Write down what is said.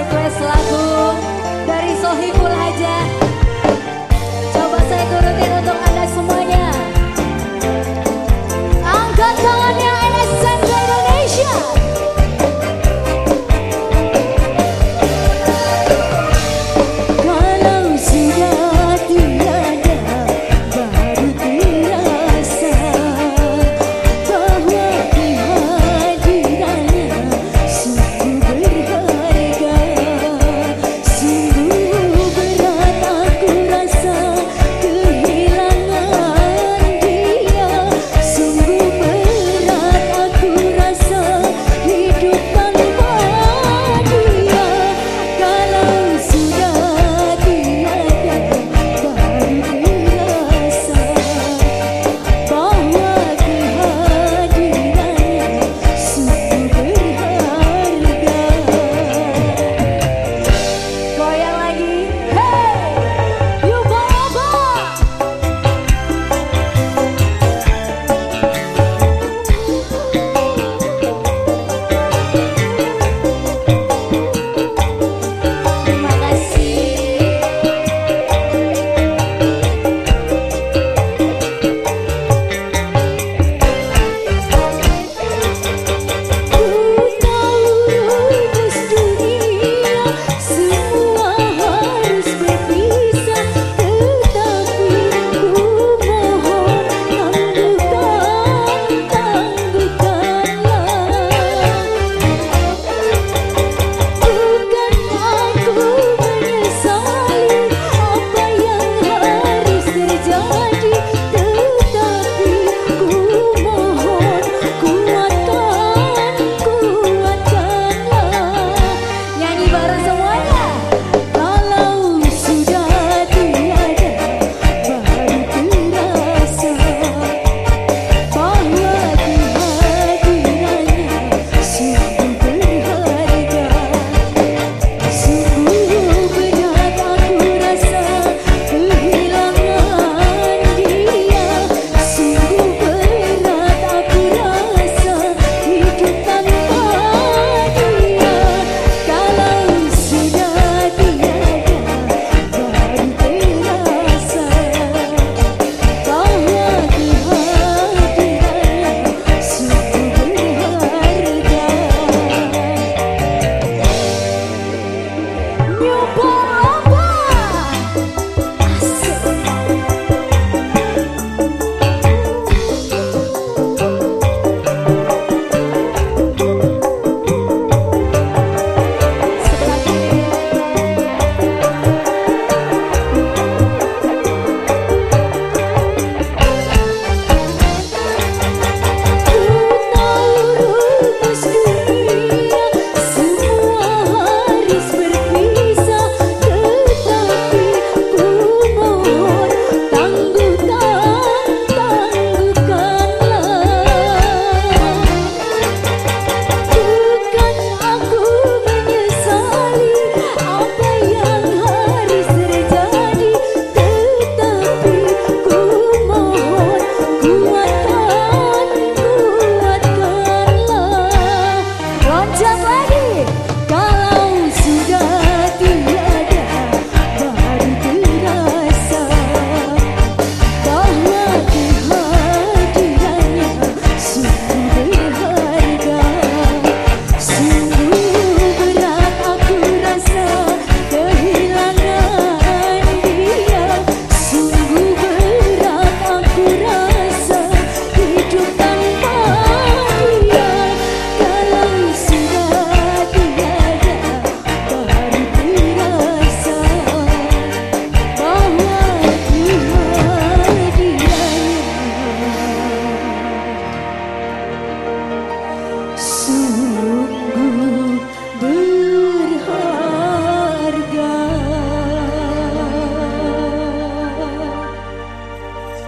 request lagu